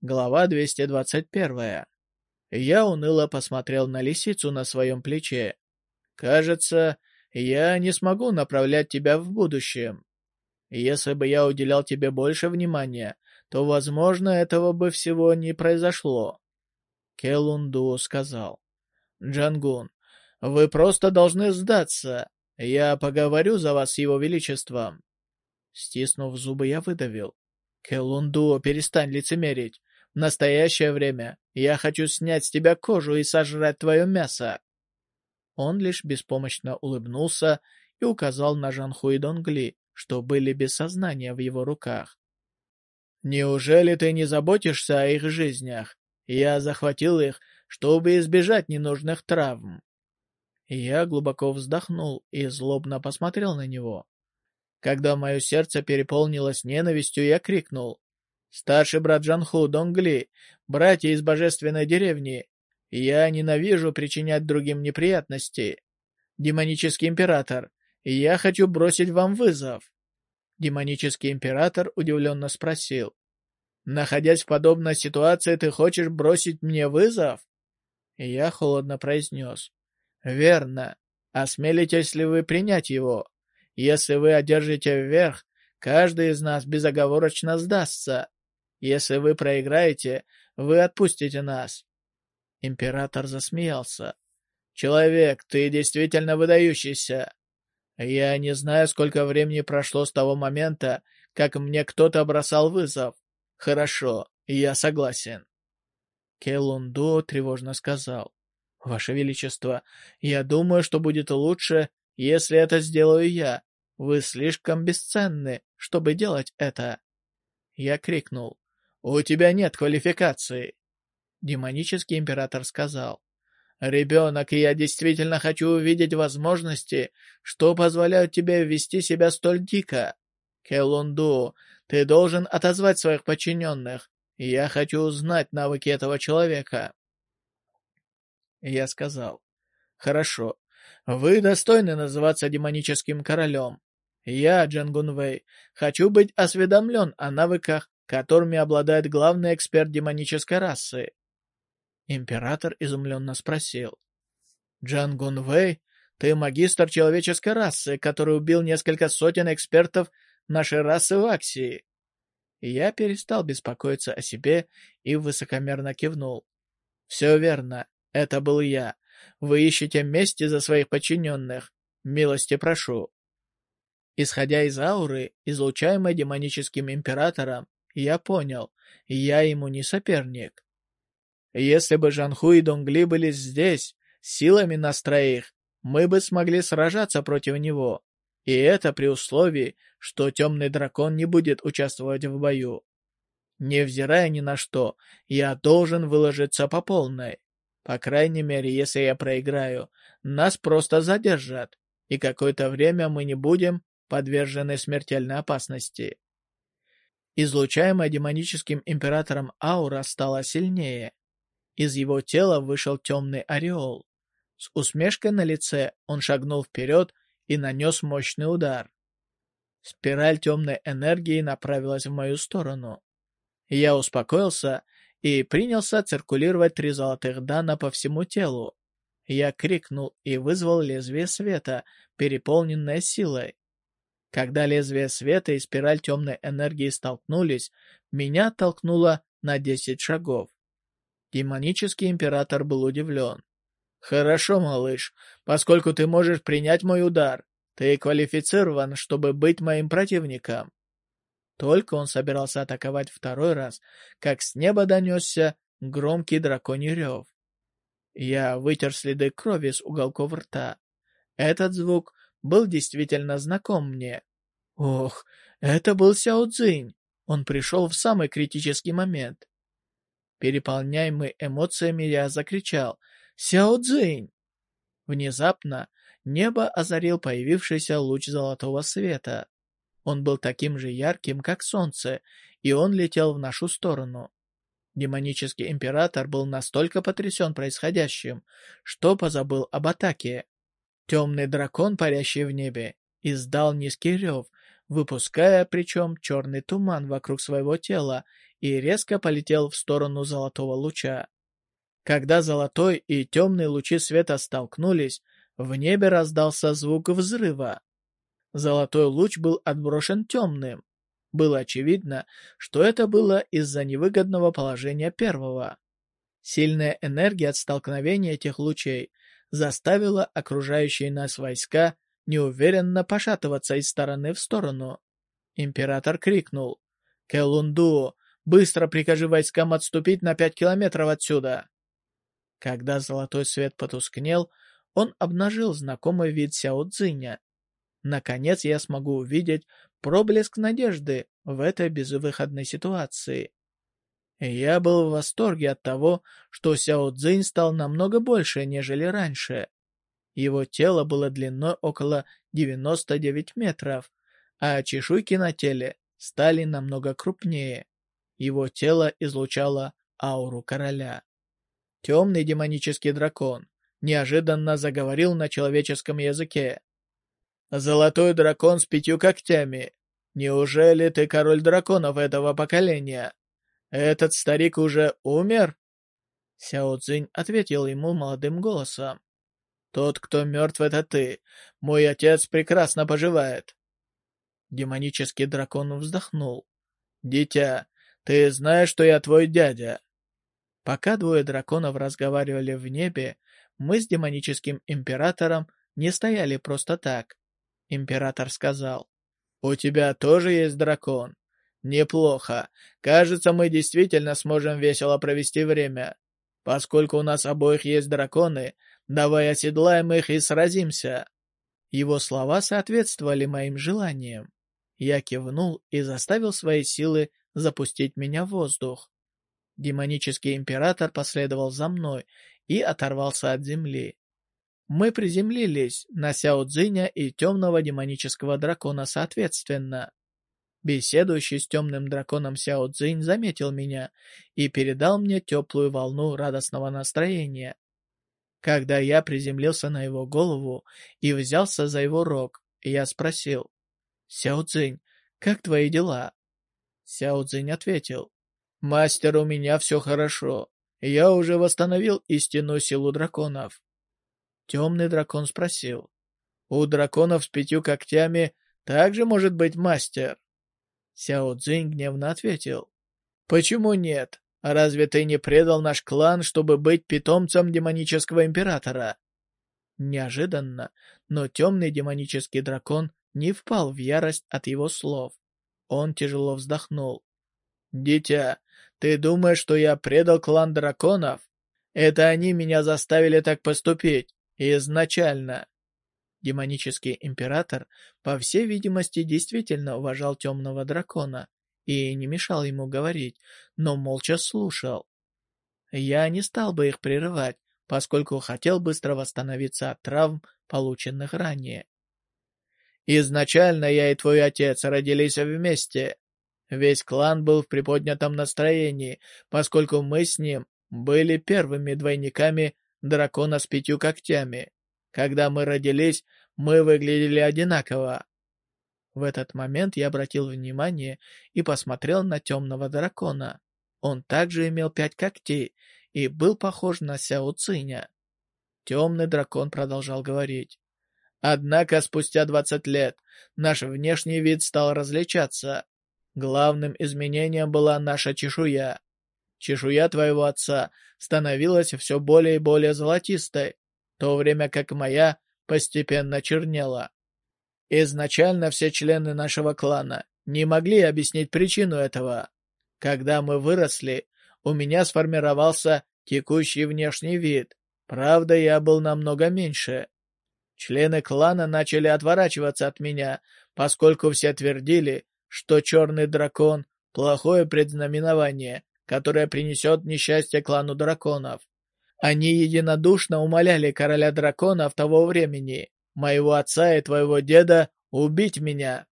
Глава 221. Я уныло посмотрел на лисицу на своем плече. Кажется, я не смогу направлять тебя в будущем. Если бы я уделял тебе больше внимания, то, возможно, этого бы всего не произошло. Келунду сказал. Джангун, вы просто должны сдаться. Я поговорю за вас с его величеством. Стиснув зубы, я выдавил. Келунду, перестань лицемерить. В настоящее время я хочу снять с тебя кожу и сожрать твое мясо. Он лишь беспомощно улыбнулся и указал на Жанху и Донгли, что были без сознания в его руках. «Неужели ты не заботишься о их жизнях? Я захватил их, чтобы избежать ненужных травм». Я глубоко вздохнул и злобно посмотрел на него. Когда мое сердце переполнилось ненавистью, я крикнул. Старший брат Джанху, Донгли, братья из божественной деревни, я ненавижу причинять другим неприятности. Демонический император, я хочу бросить вам вызов. Демонический император удивленно спросил. Находясь в подобной ситуации, ты хочешь бросить мне вызов? Я холодно произнес. Верно. Осмелитесь ли вы принять его? Если вы одержите вверх, каждый из нас безоговорочно сдастся. Если вы проиграете, вы отпустите нас». Император засмеялся. «Человек, ты действительно выдающийся. Я не знаю, сколько времени прошло с того момента, как мне кто-то бросал вызов. Хорошо, я согласен». Келунду тревожно сказал. «Ваше Величество, я думаю, что будет лучше, если это сделаю я. Вы слишком бесценны, чтобы делать это». Я крикнул. «У тебя нет квалификации!» Демонический император сказал. «Ребенок, я действительно хочу увидеть возможности, что позволяют тебе вести себя столь дико. Келунду, ты должен отозвать своих подчиненных. Я хочу узнать навыки этого человека». Я сказал. «Хорошо. Вы достойны называться демоническим королем. Я, Джангун Вэй, хочу быть осведомлен о навыках которыми обладает главный эксперт демонической расы. Император изумленно спросил. «Джан Гун Вэй, ты магистр человеческой расы, который убил несколько сотен экспертов нашей расы в Аксии». Я перестал беспокоиться о себе и высокомерно кивнул. «Все верно, это был я. Вы ищете мести за своих подчиненных. Милости прошу». Исходя из ауры, излучаемой демоническим императором, я понял, я ему не соперник. Если бы Жанху и Донгли были здесь, силами нас троих, мы бы смогли сражаться против него. И это при условии, что темный дракон не будет участвовать в бою. Невзирая ни на что, я должен выложиться по полной. По крайней мере, если я проиграю, нас просто задержат, и какое-то время мы не будем подвержены смертельной опасности. Излучаемая демоническим императором аура стала сильнее. Из его тела вышел темный ореол. С усмешкой на лице он шагнул вперед и нанес мощный удар. Спираль темной энергии направилась в мою сторону. Я успокоился и принялся циркулировать три золотых дана по всему телу. Я крикнул и вызвал лезвие света, переполненное силой. Когда лезвие света и спираль темной энергии столкнулись, меня толкнуло на десять шагов. Демонический император был удивлен. «Хорошо, малыш, поскольку ты можешь принять мой удар, ты квалифицирован, чтобы быть моим противником». Только он собирался атаковать второй раз, как с неба донесся громкий драконий рев. Я вытер следы крови с уголков рта. Этот звук был действительно знаком мне. Ох, это был Сяо Цзинь. Он пришел в самый критический момент. Переполняемый эмоциями, я закричал «Сяо Цзинь!». Внезапно небо озарил появившийся луч золотого света. Он был таким же ярким, как солнце, и он летел в нашу сторону. Демонический император был настолько потрясен происходящим, что позабыл об атаке. Темный дракон, парящий в небе, издал низкий рев, выпуская причем черный туман вокруг своего тела и резко полетел в сторону золотого луча. Когда золотой и темный лучи света столкнулись, в небе раздался звук взрыва. Золотой луч был отброшен темным. Было очевидно, что это было из-за невыгодного положения первого. Сильная энергия от столкновения этих лучей заставила окружающие нас войска неуверенно пошатываться из стороны в сторону. Император крикнул. «Келунду, быстро прикажи войскам отступить на пять километров отсюда!» Когда золотой свет потускнел, он обнажил знакомый вид Сяо Цзиня. Наконец я смогу увидеть проблеск надежды в этой безвыходной ситуации. Я был в восторге от того, что Сяо Цзинь стал намного больше, нежели раньше. Его тело было длиной около 99 метров, а чешуйки на теле стали намного крупнее. Его тело излучало ауру короля. Темный демонический дракон неожиданно заговорил на человеческом языке. «Золотой дракон с пятью когтями. Неужели ты король драконов этого поколения? Этот старик уже умер?» Сяо Цзинь ответил ему молодым голосом. «Тот, кто мертв, это ты. Мой отец прекрасно поживает». Демонический дракон вздохнул. «Дитя, ты знаешь, что я твой дядя?» Пока двое драконов разговаривали в небе, мы с демоническим императором не стояли просто так. Император сказал, «У тебя тоже есть дракон?» «Неплохо. Кажется, мы действительно сможем весело провести время. Поскольку у нас обоих есть драконы, давай оседлаем их и сразимся». Его слова соответствовали моим желаниям. Я кивнул и заставил свои силы запустить меня в воздух. Демонический император последовал за мной и оторвался от земли. Мы приземлились на Сяо Цзиня и темного демонического дракона соответственно. Беседующий с темным драконом Сяо Цзинь заметил меня и передал мне теплую волну радостного настроения. Когда я приземлился на его голову и взялся за его рог, я спросил, «Сяо Цзинь, как твои дела?» Сяо Цзинь ответил, «Мастер, у меня все хорошо. Я уже восстановил истинную силу драконов». Темный дракон спросил. «У драконов с пятью когтями также может быть мастер?» Сяо Цзинь гневно ответил. «Почему нет? Разве ты не предал наш клан, чтобы быть питомцем демонического императора?» Неожиданно, но темный демонический дракон не впал в ярость от его слов. Он тяжело вздохнул. «Дитя, ты думаешь, что я предал клан драконов? Это они меня заставили так поступить. Изначально. Демонический император, по всей видимости, действительно уважал темного дракона и не мешал ему говорить, но молча слушал. Я не стал бы их прерывать, поскольку хотел быстро восстановиться от травм, полученных ранее. «Изначально я и твой отец родились вместе. Весь клан был в приподнятом настроении, поскольку мы с ним были первыми двойниками дракона с пятью когтями. Когда мы родились, мы выглядели одинаково. В этот момент я обратил внимание и посмотрел на темного дракона. Он также имел пять когтей и был похож на Сяо Циня. Темный дракон продолжал говорить. Однако спустя двадцать лет наш внешний вид стал различаться. Главным изменением была наша чешуя. Чешуя твоего отца становилась все более и более золотистой, то время как моя постепенно чернела. Изначально все члены нашего клана не могли объяснить причину этого. Когда мы выросли, у меня сформировался текущий внешний вид. Правда, я был намного меньше. Члены клана начали отворачиваться от меня, поскольку все твердили, что черный дракон — плохое предзнаменование, которое принесет несчастье клану драконов. Они единодушно умоляли короля драконов того времени, моего отца и твоего деда, убить меня.